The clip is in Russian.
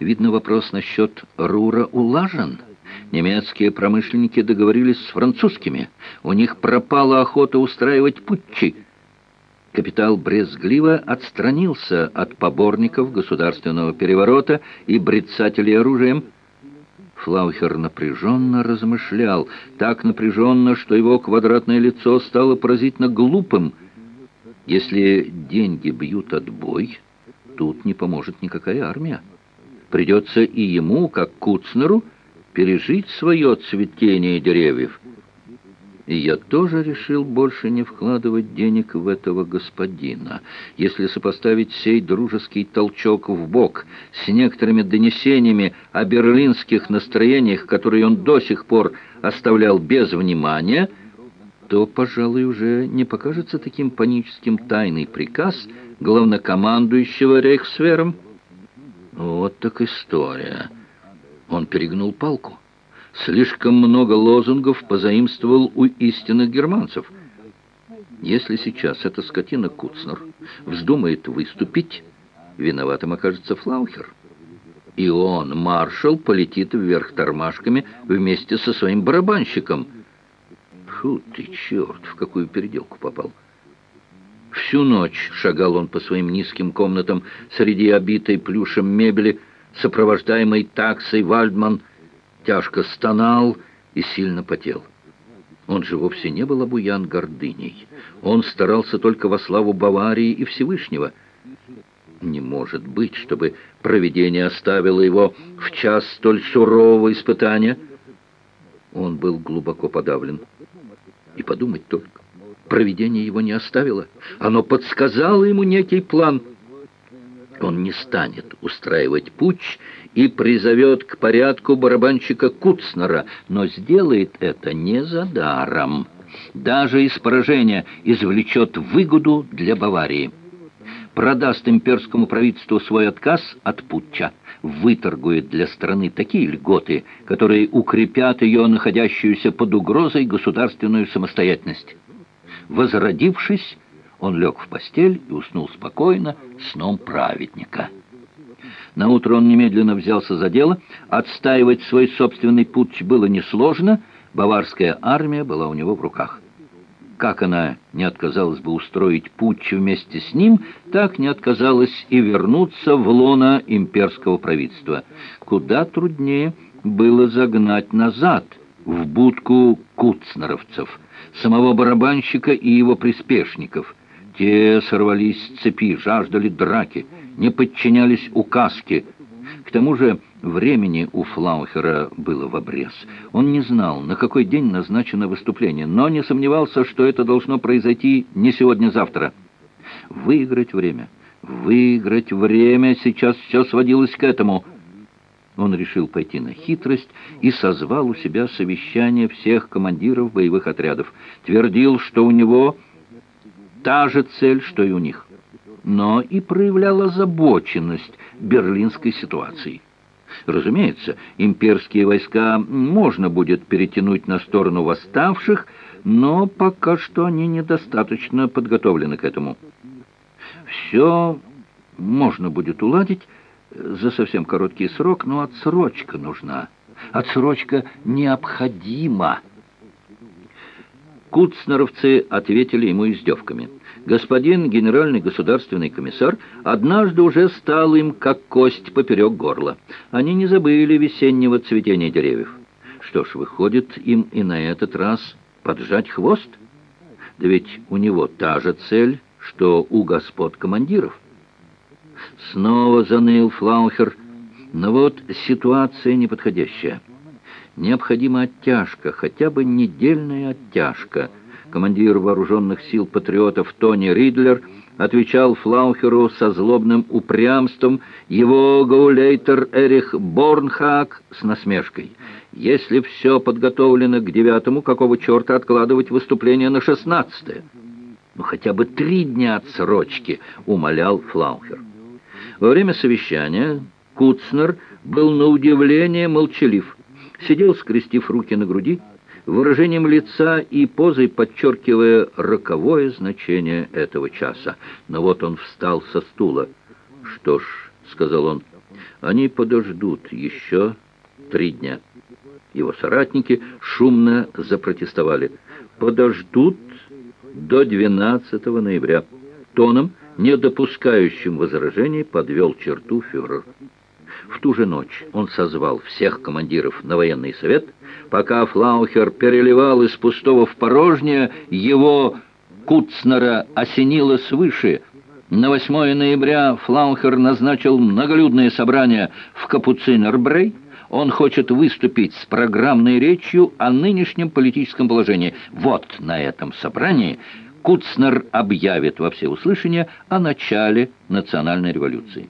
Видно, вопрос насчет Рура улажен. Немецкие промышленники договорились с французскими. У них пропала охота устраивать путчи. Капитал брезгливо отстранился от поборников государственного переворота и брецателей оружием. Флаухер напряженно размышлял, так напряженно, что его квадратное лицо стало поразительно глупым. Если деньги бьют отбой, тут не поможет никакая армия. Придется и ему, как Куцнеру, пережить свое цветение деревьев. И я тоже решил больше не вкладывать денег в этого господина. Если сопоставить сей дружеский толчок в бок с некоторыми донесениями о берлинских настроениях, которые он до сих пор оставлял без внимания, то, пожалуй, уже не покажется таким паническим тайный приказ главнокомандующего Рейхсвером. Вот так история. Он перегнул палку. Слишком много лозунгов позаимствовал у истинных германцев. Если сейчас эта скотина Куцнер вздумает выступить, виноватым окажется Флаухер. И он, маршал, полетит вверх тормашками вместе со своим барабанщиком. Фу ты, черт, в какую переделку попал. Всю ночь шагал он по своим низким комнатам среди обитой плюшем мебели, сопровождаемой таксой Вальдман, тяжко стонал и сильно потел. Он же вовсе не был обуян гордыней. Он старался только во славу Баварии и Всевышнего. Не может быть, чтобы провидение оставило его в час столь сурового испытания. Он был глубоко подавлен. И подумать только, провидение его не оставило. Оно подсказало ему некий план — он не станет устраивать путч и призовет к порядку барабанщика Куцнера, но сделает это не за даром. Даже из поражения извлечет выгоду для Баварии. Продаст имперскому правительству свой отказ от путча, выторгует для страны такие льготы, которые укрепят ее находящуюся под угрозой государственную самостоятельность. Возродившись, он лег в постель и уснул спокойно, сном праведника. Наутро он немедленно взялся за дело. Отстаивать свой собственный путь было несложно. Баварская армия была у него в руках. Как она не отказалась бы устроить путь вместе с ним, так не отказалась и вернуться в лоно имперского правительства. Куда труднее было загнать назад, в будку куцнеровцев, самого барабанщика и его приспешников – те сорвались с цепи, жаждали драки, не подчинялись указке. К тому же времени у Флаухера было в обрез. Он не знал, на какой день назначено выступление, но не сомневался, что это должно произойти не сегодня-завтра. Выиграть время, выиграть время, сейчас все сводилось к этому. Он решил пойти на хитрость и созвал у себя совещание всех командиров боевых отрядов. Твердил, что у него та же цель, что и у них, но и проявляла озабоченность берлинской ситуации. Разумеется, имперские войска можно будет перетянуть на сторону восставших, но пока что они недостаточно подготовлены к этому. Все можно будет уладить за совсем короткий срок, но отсрочка нужна. Отсрочка необходима. Куцнеровцы ответили ему издевками. Господин генеральный государственный комиссар однажды уже стал им как кость поперек горла. Они не забыли весеннего цветения деревьев. Что ж, выходит им и на этот раз поджать хвост? Да ведь у него та же цель, что у господ командиров. Снова заныл Флаухер, но вот ситуация неподходящая. Необходима оттяжка, хотя бы недельная оттяжка. Командир вооруженных сил патриотов Тони Ридлер отвечал Флаухеру со злобным упрямством, его гаулейтер Эрих Борнхак с насмешкой. «Если все подготовлено к девятому, какого черта откладывать выступление на шестнадцатое?» «Ну, хотя бы три дня отсрочки», — умолял Флаухер. Во время совещания Куцнер был на удивление молчалив сидел, скрестив руки на груди, выражением лица и позой подчеркивая роковое значение этого часа. Но вот он встал со стула. «Что ж», — сказал он, Они подождут еще три дня. Его соратники шумно запротестовали. Подождут до 12 ноября. Тоном, не допускающим возражений, подвел черту фюрер. В ту же ночь он созвал всех командиров на военный совет. Пока Флаухер переливал из пустого в порожнее, его Куцнера осенило свыше. На 8 ноября Флаухер назначил многолюдное собрание в Капуцинербрей. Он хочет выступить с программной речью о нынешнем политическом положении. Вот на этом собрании Куцнер объявит во всеуслышание о начале национальной революции.